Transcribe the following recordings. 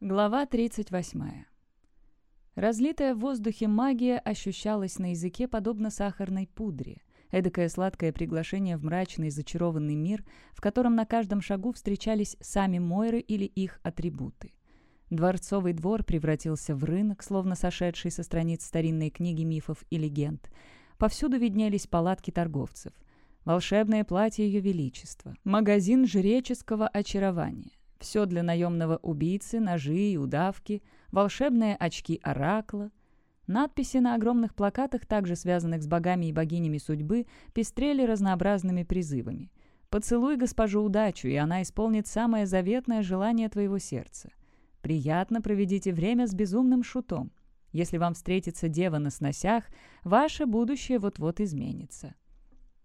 Глава 38. Разлитая в воздухе магия ощущалась на языке подобно сахарной пудре. Эдакое сладкое приглашение в мрачный зачарованный мир, в котором на каждом шагу встречались сами Мойры или их атрибуты. Дворцовый двор превратился в рынок, словно сошедший со страниц старинной книги мифов и легенд. Повсюду виднелись палатки торговцев. Волшебное платье Ее Величества. Магазин жреческого очарования все для наемного убийцы, ножи и удавки, волшебные очки оракла. Надписи на огромных плакатах, также связанных с богами и богинями судьбы, пестрели разнообразными призывами. «Поцелуй госпожу удачу, и она исполнит самое заветное желание твоего сердца». «Приятно проведите время с безумным шутом». Если вам встретится дева на сносях, ваше будущее вот-вот изменится.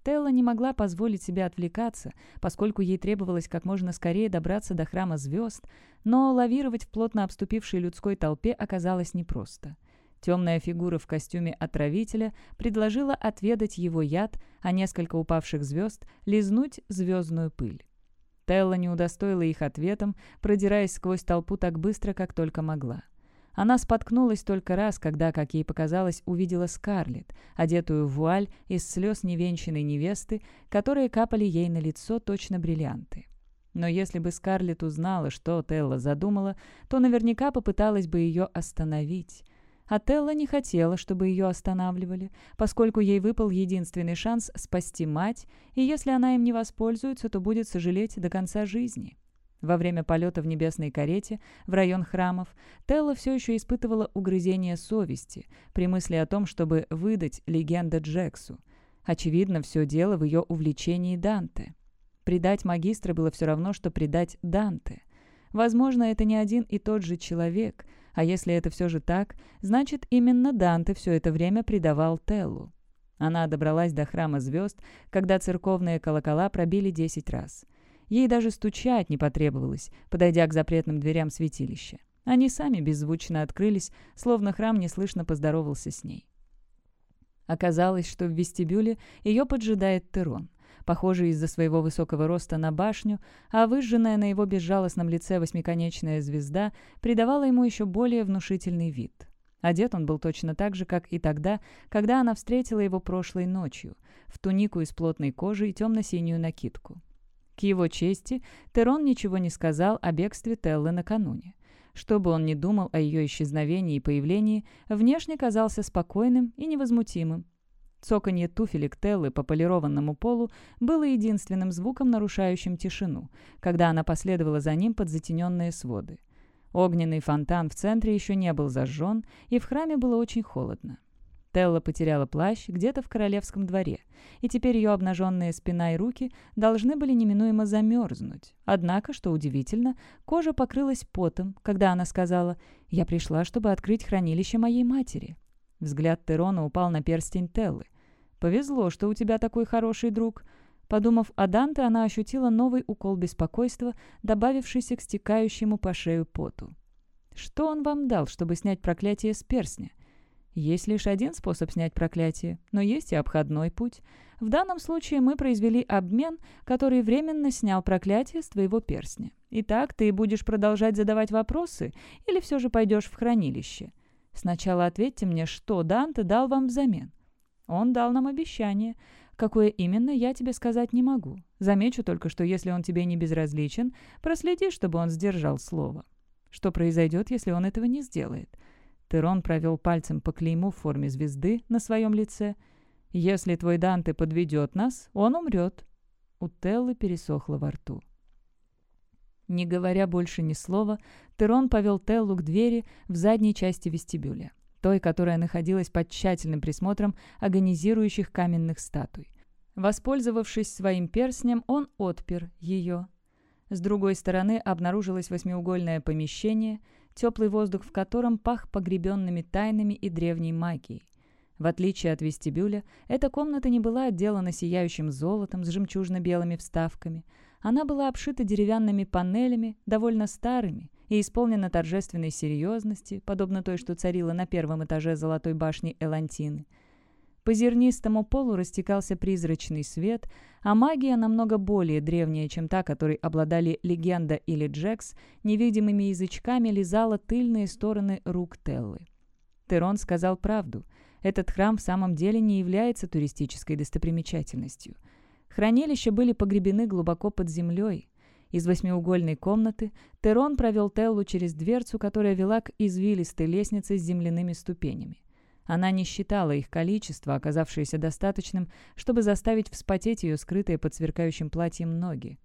Телла не могла позволить себе отвлекаться, поскольку ей требовалось как можно скорее добраться до храма звезд, но лавировать в плотно обступившей людской толпе оказалось непросто. Темная фигура в костюме отравителя предложила отведать его яд, а несколько упавших звезд — лизнуть звездную пыль. Телла не удостоила их ответом, продираясь сквозь толпу так быстро, как только могла. Она споткнулась только раз, когда, как ей показалось, увидела Скарлетт, одетую в вуаль из слез невенчанной невесты, которые капали ей на лицо точно бриллианты. Но если бы Скарлетт узнала, что Телла задумала, то наверняка попыталась бы ее остановить. А Телла не хотела, чтобы ее останавливали, поскольку ей выпал единственный шанс спасти мать, и если она им не воспользуется, то будет сожалеть до конца жизни. Во время полета в небесной карете в район храмов Телла все еще испытывала угрызение совести при мысли о том, чтобы выдать легенда Джексу. Очевидно, все дело в ее увлечении Данте. Предать магистра было все равно, что предать Данте. Возможно, это не один и тот же человек, а если это все же так, значит, именно Данте все это время предавал Теллу. Она добралась до храма звезд, когда церковные колокола пробили 10 раз. Ей даже стучать не потребовалось, подойдя к запретным дверям святилища. Они сами беззвучно открылись, словно храм неслышно поздоровался с ней. Оказалось, что в вестибюле ее поджидает Терон, похожий из-за своего высокого роста на башню, а выжженная на его безжалостном лице восьмиконечная звезда придавала ему еще более внушительный вид. Одет он был точно так же, как и тогда, когда она встретила его прошлой ночью, в тунику из плотной кожи и темно-синюю накидку. К его чести, Терон ничего не сказал о бегстве Теллы накануне. Что бы он ни думал о ее исчезновении и появлении, внешне казался спокойным и невозмутимым. Цоканье туфелек Теллы по полированному полу было единственным звуком, нарушающим тишину, когда она последовала за ним под затененные своды. Огненный фонтан в центре еще не был зажжен, и в храме было очень холодно. Телла потеряла плащ где-то в королевском дворе, и теперь ее обнаженные спина и руки должны были неминуемо замерзнуть. Однако, что удивительно, кожа покрылась потом, когда она сказала «Я пришла, чтобы открыть хранилище моей матери». Взгляд Терона упал на перстень Теллы. «Повезло, что у тебя такой хороший друг», Подумав о Данте, она ощутила новый укол беспокойства, добавившийся к стекающему по шею поту. «Что он вам дал, чтобы снять проклятие с перстня?» Есть лишь один способ снять проклятие, но есть и обходной путь. В данном случае мы произвели обмен, который временно снял проклятие с твоего перстня. Итак, ты будешь продолжать задавать вопросы или все же пойдешь в хранилище? Сначала ответьте мне, что Данте дал вам взамен. Он дал нам обещание. Какое именно, я тебе сказать не могу. Замечу только, что если он тебе не безразличен, проследи, чтобы он сдержал слово. Что произойдет, если он этого не сделает?» Терон провел пальцем по клейму в форме звезды на своем лице. «Если твой Данте подведет нас, он умрет». У Теллы пересохло во рту. Не говоря больше ни слова, Терон повел Теллу к двери в задней части вестибюля, той, которая находилась под тщательным присмотром агонизирующих каменных статуй. Воспользовавшись своим перстнем, он отпер ее. С другой стороны обнаружилось восьмиугольное помещение — теплый воздух в котором пах погребенными тайнами и древней магией. В отличие от вестибюля, эта комната не была отделана сияющим золотом с жемчужно-белыми вставками. Она была обшита деревянными панелями, довольно старыми, и исполнена торжественной серьезности, подобно той, что царила на первом этаже золотой башни Элантины – по зернистому полу растекался призрачный свет, а магия намного более древняя, чем та, которой обладали легенда или Джекс, невидимыми язычками лизала тыльные стороны рук Теллы. Терон сказал правду. Этот храм в самом деле не является туристической достопримечательностью. Хранилища были погребены глубоко под землей. Из восьмиугольной комнаты Терон провел Теллу через дверцу, которая вела к извилистой лестнице с земляными ступенями. Она не считала их количество, оказавшееся достаточным, чтобы заставить вспотеть ее скрытые под сверкающим платьем ноги.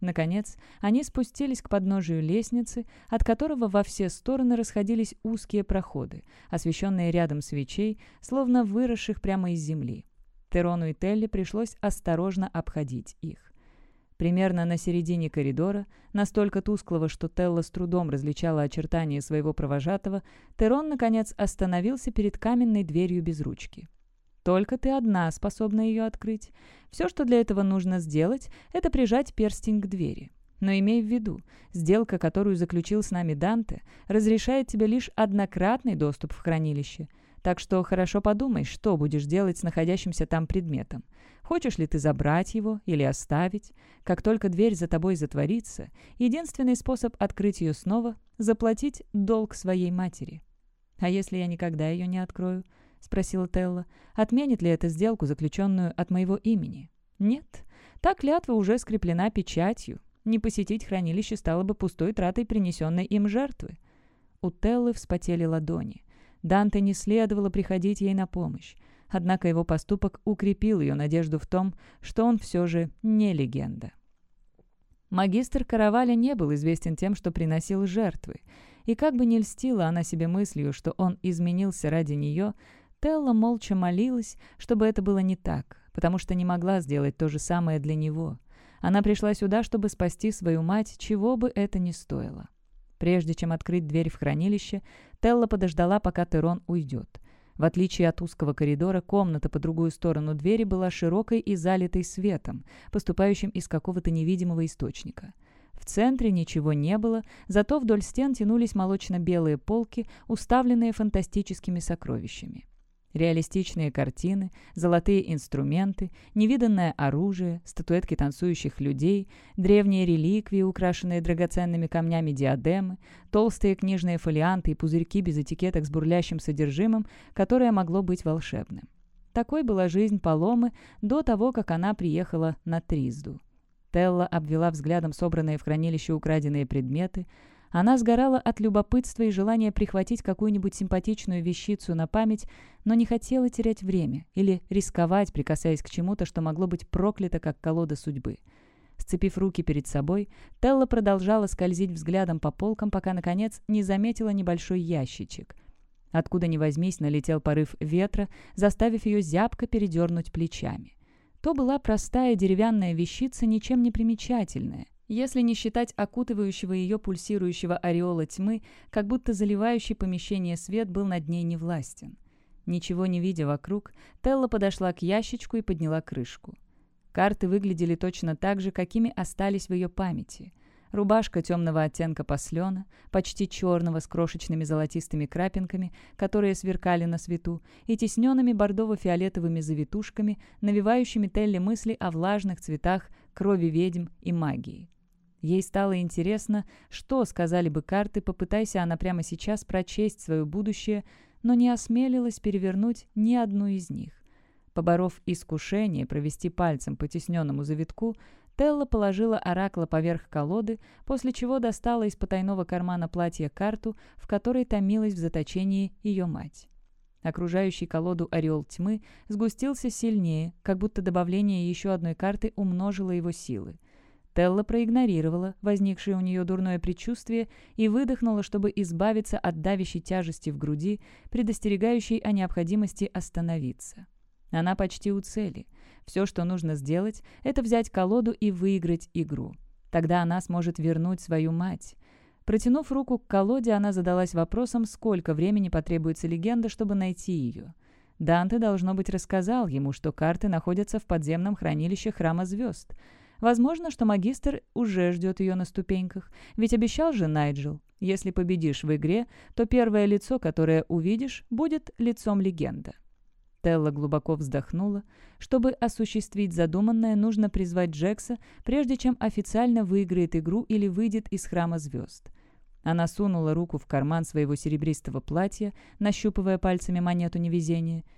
Наконец, они спустились к подножию лестницы, от которого во все стороны расходились узкие проходы, освещенные рядом свечей, словно выросших прямо из земли. Терону и Телли пришлось осторожно обходить их. Примерно на середине коридора, настолько тусклого, что Телла с трудом различала очертания своего провожатого, Терон, наконец, остановился перед каменной дверью без ручки. Только ты одна способна ее открыть. Все, что для этого нужно сделать, это прижать перстень к двери. Но имей в виду, сделка, которую заключил с нами Данте, разрешает тебе лишь однократный доступ в хранилище. Так что хорошо подумай, что будешь делать с находящимся там предметом. Хочешь ли ты забрать его или оставить? Как только дверь за тобой затворится, единственный способ открыть ее снова – заплатить долг своей матери. «А если я никогда ее не открою?» – спросила Телла. «Отменит ли эта сделку, заключенную от моего имени?» «Нет. Та клятва уже скреплена печатью. Не посетить хранилище стало бы пустой тратой принесенной им жертвы». У Теллы вспотели ладони. Данте не следовало приходить ей на помощь. Однако его поступок укрепил ее надежду в том, что он все же не легенда. Магистр Караваля не был известен тем, что приносил жертвы. И как бы не льстила она себе мыслью, что он изменился ради нее, Телла молча молилась, чтобы это было не так, потому что не могла сделать то же самое для него. Она пришла сюда, чтобы спасти свою мать, чего бы это ни стоило. Прежде чем открыть дверь в хранилище, Телла подождала, пока Терон уйдет. В отличие от узкого коридора, комната по другую сторону двери была широкой и залитой светом, поступающим из какого-то невидимого источника. В центре ничего не было, зато вдоль стен тянулись молочно-белые полки, уставленные фантастическими сокровищами реалистичные картины, золотые инструменты, невиданное оружие, статуэтки танцующих людей, древние реликвии, украшенные драгоценными камнями диадемы, толстые книжные фолианты и пузырьки без этикеток с бурлящим содержимым, которое могло быть волшебным. Такой была жизнь Паломы до того, как она приехала на Тризду. Телла обвела взглядом собранные в хранилище украденные предметы – она сгорала от любопытства и желания прихватить какую-нибудь симпатичную вещицу на память, но не хотела терять время или рисковать, прикасаясь к чему-то, что могло быть проклято, как колода судьбы. Сцепив руки перед собой, Телла продолжала скользить взглядом по полкам, пока, наконец, не заметила небольшой ящичек. Откуда ни возьмись, налетел порыв ветра, заставив ее зябко передернуть плечами. То была простая деревянная вещица, ничем не примечательная если не считать окутывающего ее пульсирующего ореола тьмы, как будто заливающий помещение свет был над ней невластен. Ничего не видя вокруг, Телла подошла к ящичку и подняла крышку. Карты выглядели точно так же, какими остались в ее памяти. Рубашка темного оттенка послена, почти черного с крошечными золотистыми крапинками, которые сверкали на свету, и тесненными бордово-фиолетовыми завитушками, навевающими Телле мысли о влажных цветах, крови ведьм и магии. Ей стало интересно, что сказали бы карты, попытайся она прямо сейчас прочесть свое будущее, но не осмелилась перевернуть ни одну из них. Поборов искушение провести пальцем по тесненному завитку, Телла положила оракла поверх колоды, после чего достала из потайного кармана платья карту, в которой томилась в заточении ее мать. Окружающий колоду орел тьмы сгустился сильнее, как будто добавление еще одной карты умножило его силы. Телла проигнорировала возникшее у нее дурное предчувствие и выдохнула, чтобы избавиться от давящей тяжести в груди, предостерегающей о необходимости остановиться. Она почти у цели. Все, что нужно сделать, это взять колоду и выиграть игру. Тогда она сможет вернуть свою мать. Протянув руку к колоде, она задалась вопросом, сколько времени потребуется легенда, чтобы найти ее. Данте, должно быть, рассказал ему, что карты находятся в подземном хранилище Храма Звезд — Возможно, что магистр уже ждет ее на ступеньках, ведь обещал же Найджел. Если победишь в игре, то первое лицо, которое увидишь, будет лицом легенды. Телла глубоко вздохнула. Чтобы осуществить задуманное, нужно призвать Джекса, прежде чем официально выиграет игру или выйдет из Храма Звезд. Она сунула руку в карман своего серебристого платья, нащупывая пальцами монету невезения –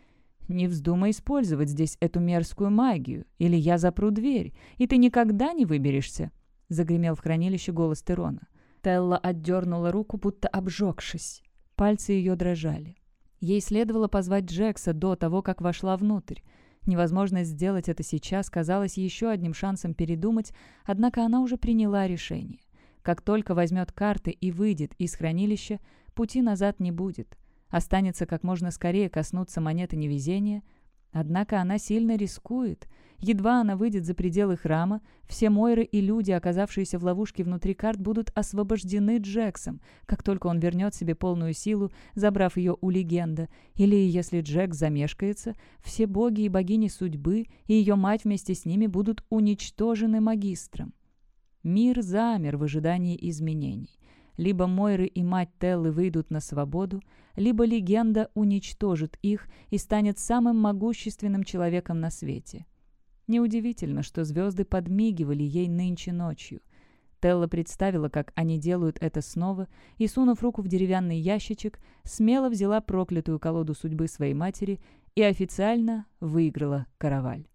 не вздумай использовать здесь эту мерзкую магию, или я запру дверь, и ты никогда не выберешься!» — загремел в хранилище голос Терона. Телла отдернула руку, будто обжегшись. Пальцы ее дрожали. Ей следовало позвать Джекса до того, как вошла внутрь. Невозможность сделать это сейчас казалась еще одним шансом передумать, однако она уже приняла решение. Как только возьмет карты и выйдет из хранилища, пути назад не будет останется как можно скорее коснуться монеты невезения. Однако она сильно рискует. Едва она выйдет за пределы храма, все Мойры и люди, оказавшиеся в ловушке внутри карт, будут освобождены Джексом, как только он вернет себе полную силу, забрав ее у легенда. Или, если Джек замешкается, все боги и богини судьбы и ее мать вместе с ними будут уничтожены магистром. Мир замер в ожидании изменений. Либо Мойры и мать Теллы выйдут на свободу, либо легенда уничтожит их и станет самым могущественным человеком на свете. Неудивительно, что звезды подмигивали ей нынче ночью. Телла представила, как они делают это снова, и, сунув руку в деревянный ящичек, смело взяла проклятую колоду судьбы своей матери и официально выиграла караваль.